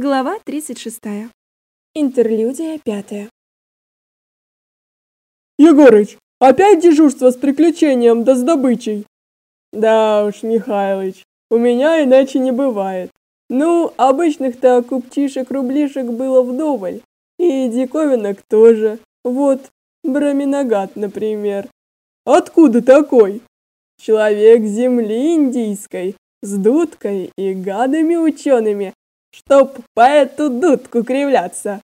Глава 36. Интерлюдия пятая. Егорыч, опять дежурство с приключением да с добычей? Да уж, Михайлович, у меня иначе не бывает. Ну, обычных-то купчишек-рублишек было вдоволь. И диковинок тоже. Вот, браминогат, например. Откуда такой? Человек земли индийской, с дудкой и гадами учеными, чтоб по эту дудку кривляться.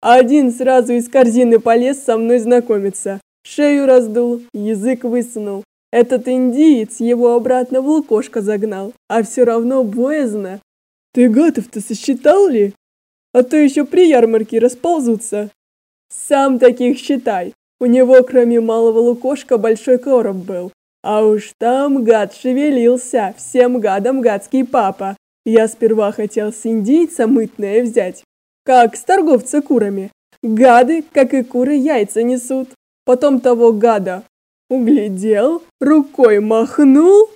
Один сразу из корзины полез со мной знакомиться. Шею раздул, язык высунул. Этот индиец его обратно в лукошко загнал, а все равно боязно. Ты гадов-то сосчитал ли? А то еще при ярмарке расползутся. Сам таких считай. У него, кроме малого лукошка, большой короб был. А уж там гад шевелился, всем гадом гадский папа. Я сперва хотел с индейца мытное взять, как с торговца курами. Гады, как и куры, яйца несут. Потом того гада углядел, рукой махнул.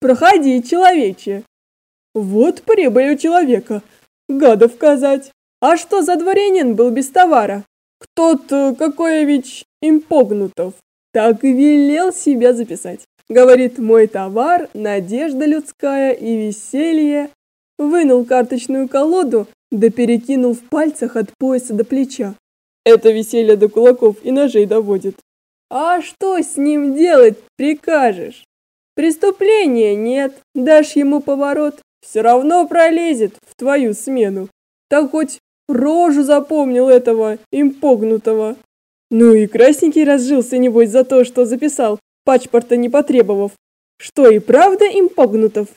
Проходи, человече. Вот прибыль у человека. Гадов казать. А что за дворянин был без товара? Кто-то, какой-вич импогнутов. Так и велел себя записать. Говорит, мой товар – надежда людская и веселье. Вынул карточную колоду, да перекинул в пальцах от пояса до плеча. Это веселье до кулаков и ножей доводит. А что с ним делать прикажешь? Преступления нет, дашь ему поворот, все равно пролезет в твою смену. Так хоть рожу запомнил этого импогнутого. Ну и красненький разжился, небось, за то, что записал пачпорта не потребовав. Что и правда импогнутов?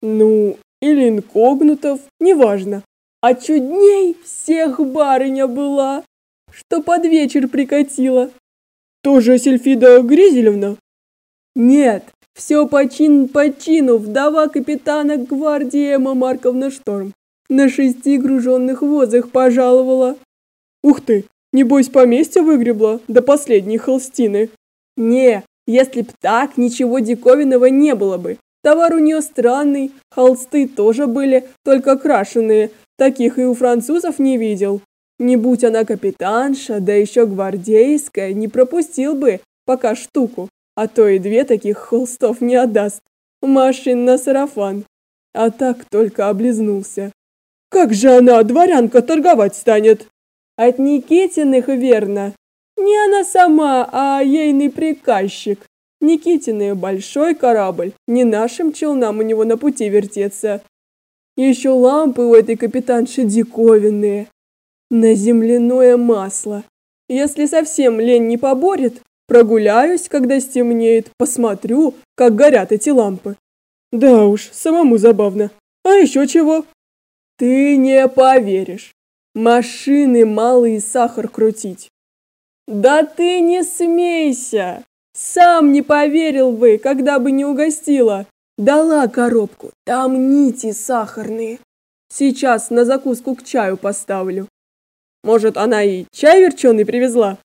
Ну, или инкогнутов, неважно. А чудней всех барыня была, что под вечер прикатила. Тоже Сельфида Гризелевна? Нет, все по чин по чину вдова капитана гвардии Эмма Марковна Шторм. На шести груженных возах пожаловала. Ух ты, небось поместье выгребла до последней холстины. Не, если б так, ничего диковинного не было бы. Товар у нее странный, холсты тоже были, только крашеные. Таких и у французов не видел. Не будь она капитанша, да еще гвардейская, не пропустил бы пока штуку, а то и две таких холстов не отдаст. Машин на сарафан. А так только облизнулся. Как же она, дворянка, торговать станет? От Никитиных, верно. Не она сама, а ейный приказчик. Никитины большой корабль, не нашим челнам у него на пути вертеться. Еще лампы у этой капитанши диковинные. На земляное масло. Если совсем лень не поборет, прогуляюсь, когда стемнеет, посмотрю, как горят эти лампы. Да уж, самому забавно. А еще чего? Ты не поверишь. Машины малый сахар крутить. Да ты не смейся! Сам не поверил бы, когда бы не угостила. Дала коробку, там нити сахарные. Сейчас на закуску к чаю поставлю. Может, она и чай верченый привезла?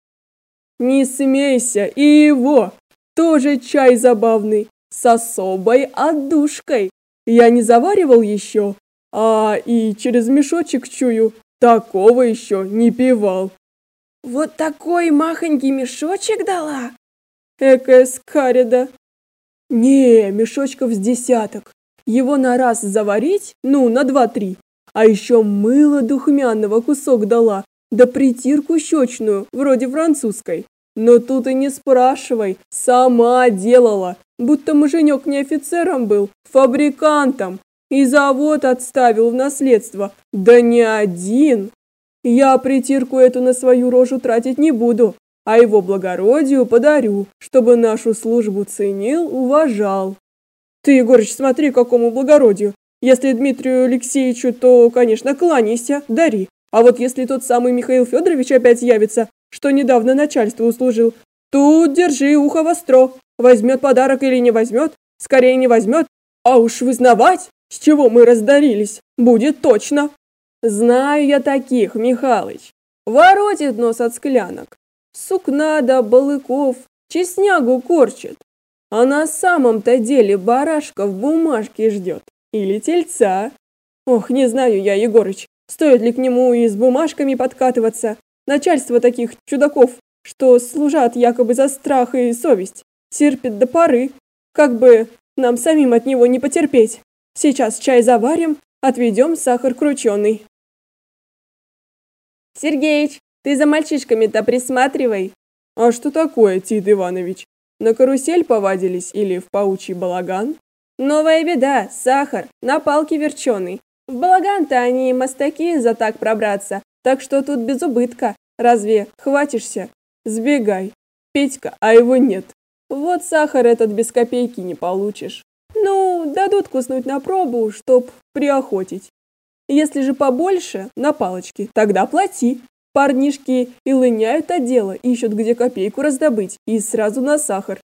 Не смейся, и его. Тоже чай забавный, с особой отдушкой. Я не заваривал еще, а и через мешочек чую, такого еще не пивал. Вот такой махонький мешочек дала? Экая скарида. Не, мешочков с десяток. Его на раз заварить, ну, на два-три. А еще мыло духмяного кусок дала, да притирку щечную, вроде французской. Но тут и не спрашивай, сама делала, будто муженек не офицером был, фабрикантом. И завод отставил в наследство. Да не один. Я притирку эту на свою рожу тратить не буду, а его благородию подарю, чтобы нашу службу ценил, уважал. Ты, Егорыч, смотри, какому благородию. Если Дмитрию Алексеевичу, то, конечно, кланяйся, дари. А вот если тот самый Михаил Федорович опять явится, что недавно начальству услужил, тут держи ухо востро. Возьмет подарок или не возьмет, скорее не возьмет, а уж вызнавать, с чего мы раздарились, будет точно. Знаю я таких, Михалыч. Воротит нос от склянок. Сукна да балыков, чеснягу корчит. А на самом-то деле барашка в бумажке ждет. Или тельца. Ох, не знаю я, Егорыч, Стоит ли к нему и с бумажками подкатываться? Начальство таких чудаков, что служат якобы за страх и совесть, терпит до поры, как бы нам самим от него не потерпеть. Сейчас чай заварим, отведем сахар крученый. Сергеич, ты за мальчишками-то присматривай. А что такое, Тит Иванович? На карусель повадились или в паучий балаган? Новая беда, сахар, на палке верченый. В балаган-то они мастаки за так пробраться, так что тут без убытка. Разве хватишься? Сбегай. Петька, а его нет. Вот сахар этот без копейки не получишь. Дадут куснуть на пробу, чтоб приохотить. Если же побольше, на палочке, тогда плати. Парнишки и лыняют от дела, ищут где копейку раздобыть, и сразу на сахар.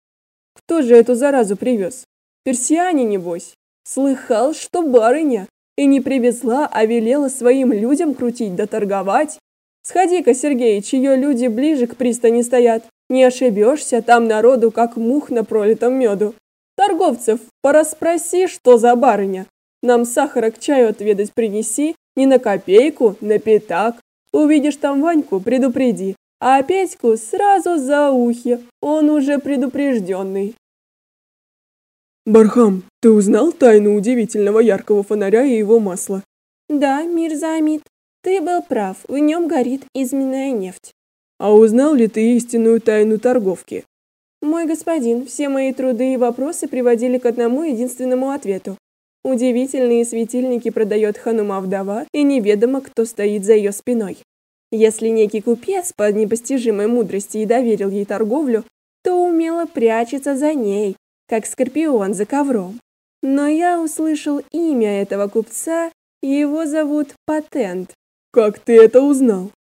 Кто же эту заразу привез? Персиане, небось. Слыхал, что барыня. И не привезла, а велела своим людям крутить да торговать. Сходи-ка, Сергеич, ее люди ближе к пристани стоят. Не ошибешься, там народу как мух на пролитом меду. Торговцев пораспроси, что за барыня. Нам сахара к чаю отведать принеси, не на копейку, на пятак. Увидишь там Ваньку, предупреди, а Петьку сразу за ухи, он уже предупрежденный. Бархам, ты узнал тайну удивительного яркого фонаря и его масла? Да, Мирза Амид, ты был прав, в нем горит изменная нефть. А узнал ли ты истинную тайну торговки? Мой господин, все мои труды и вопросы приводили к одному единственному ответу. Удивительные светильники продает ханума вдова, и неведомо, кто стоит за ее спиной. Если некий купец по непостижимой мудрости и доверил ей торговлю, то умело прячется за ней, как скорпион за ковром. Но я услышал имя этого купца, его зовут Патент. Как ты это узнал?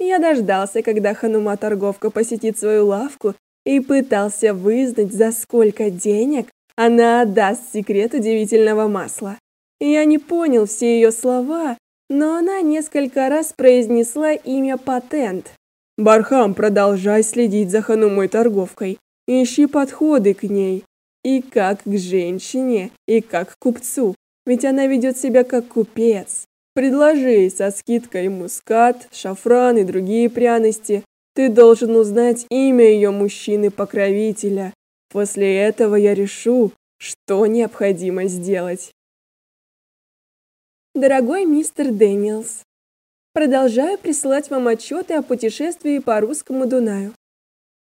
Я дождался, когда ханума торговка посетит свою лавку и пытался вызнать, за сколько денег она отдаст секрет удивительного масла. Я не понял все ее слова, но она несколько раз произнесла имя патент. Бархам, продолжай следить за ханумой торговкой. Ищи подходы к ней. И как к женщине, и как к купцу. Ведь она ведет себя как купец. Предложи со скидкой мускат, шафран и другие пряности. Ты должен узнать имя ее мужчины-покровителя. После этого я решу, что необходимо сделать. Дорогой мистер Дэниелс, продолжаю присылать вам отчеты о путешествии по русскому Дунаю.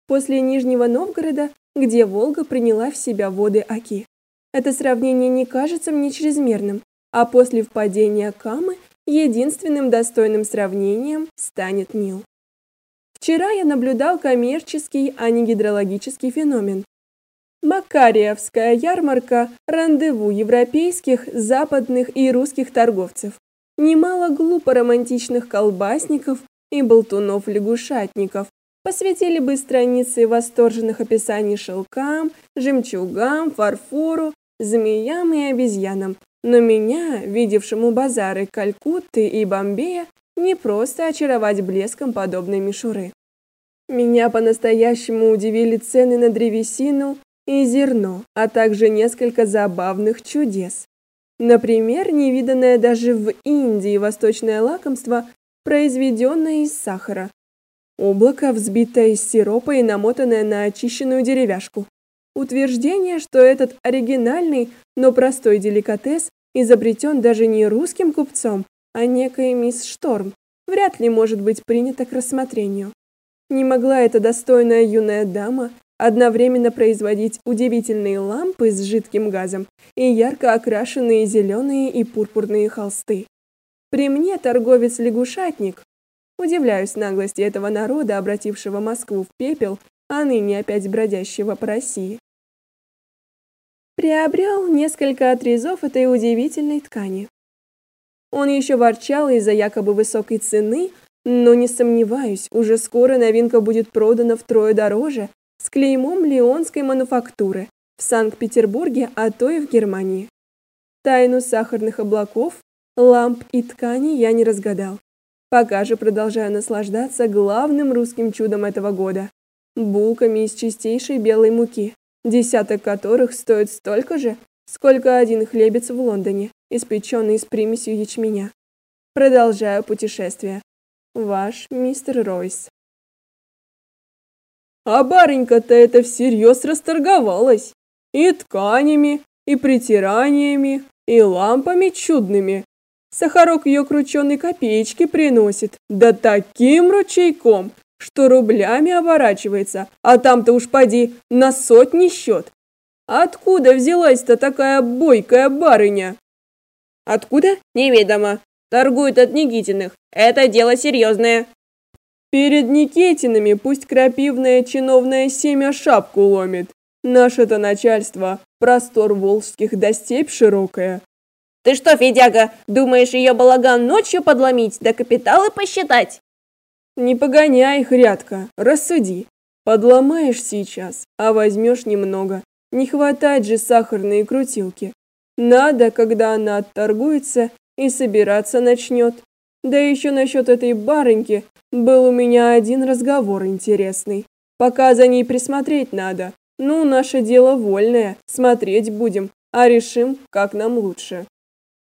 После Нижнего Новгорода, где Волга приняла в себя воды Оки. Это сравнение не кажется мне чрезмерным, а после впадения Камы единственным достойным сравнением станет Нил. Вчера я наблюдал коммерческий, а не гидрологический феномен. Макарьевская ярмарка – рандеву европейских, западных и русских торговцев. Немало глупо романтичных колбасников и болтунов-лягушатников посвятили бы страницы восторженных описаний шелкам, жемчугам, фарфору, змеям и обезьянам. Но меня, видевшему базары Калькутты и Бомбея, не просто очаровать блеском подобной мишуры. Меня по-настоящему удивили цены на древесину и зерно, а также несколько забавных чудес. Например, невиданное даже в Индии восточное лакомство, произведенное из сахара. Облако, взбитое из сиропа и намотанное на очищенную деревяшку. Утверждение, что этот оригинальный, но простой деликатес изобретен даже не русским купцом, а некой мисс Шторм, вряд ли может быть принято к рассмотрению. Не могла эта достойная юная дама одновременно производить удивительные лампы с жидким газом и ярко окрашенные зеленые и пурпурные холсты. При мне торговец-лягушатник. Удивляюсь наглости этого народа, обратившего Москву в пепел, а ныне опять бродящего по России. Приобрел несколько отрезов этой удивительной ткани. Он еще ворчал из-за якобы высокой цены, но не сомневаюсь, уже скоро новинка будет продана втрое дороже, с клеймом леонской мануфактуры в Санкт-Петербурге, а то и в Германии. Тайну сахарных облаков, ламп и тканей я не разгадал. Пока же продолжаю наслаждаться главным русским чудом этого года булками из чистейшей белой муки, десяток которых стоит столько же, сколько один хлебец в Лондоне, испеченный с примесью ячменя. Продолжаю путешествие. Ваш мистер Ройс. А барынька-то это всерьез расторговалась. И тканями, и притираниями, и лампами чудными. Сахарок ее крученой копеечки приносит, да таким ручейком, что рублями оборачивается, а там-то уж поди на сотни счет. Откуда взялась-то такая бойкая барыня? Откуда? Неведомо. Торгуют от Никитиных. Это дело серьезное. Перед Никитинами пусть крапивное чиновное семя шапку ломит. Наше-то начальство простор волжских до степь широкая. Ты что, Федяга, думаешь ее балаган ночью подломить, да капиталы посчитать? Не погоняй, хрядка, рассуди. Подломаешь сейчас, а возьмешь немного. Не хватать же сахарные крутилки. Надо, когда она отторгуется и собираться начнет. Да еще насчет этой барыньки был у меня один разговор интересный. Пока за ней присмотреть надо. Ну, наше дело вольное, смотреть будем, а решим, как нам лучше.